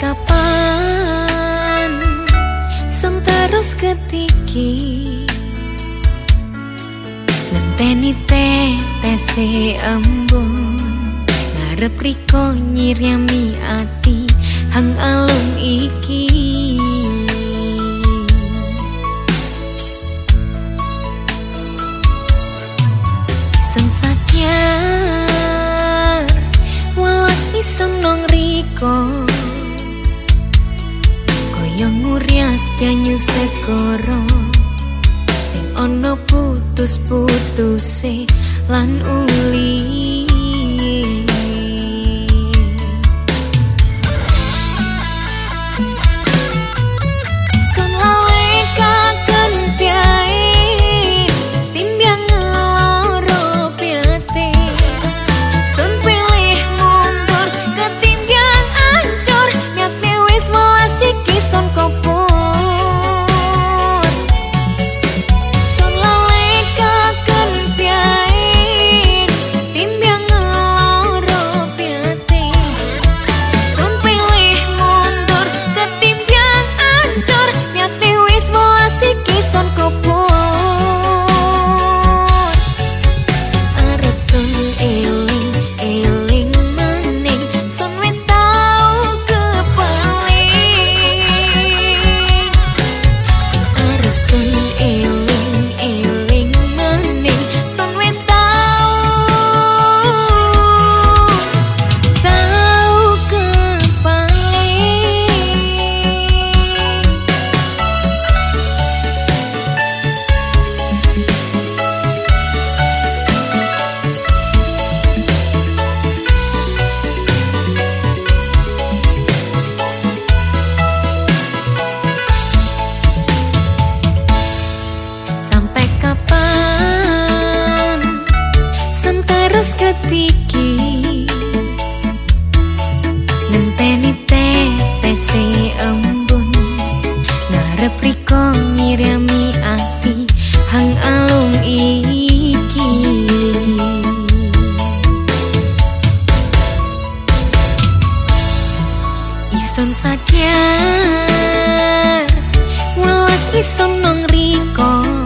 kapan sang terus ketiki ngenteni tetesi embun ngarep riko nyirami ati hang alum iki sengsatnya walas iseng nong riko ngurias pianyu sekoro Sing ono putus-putuse lan uli iso nang riko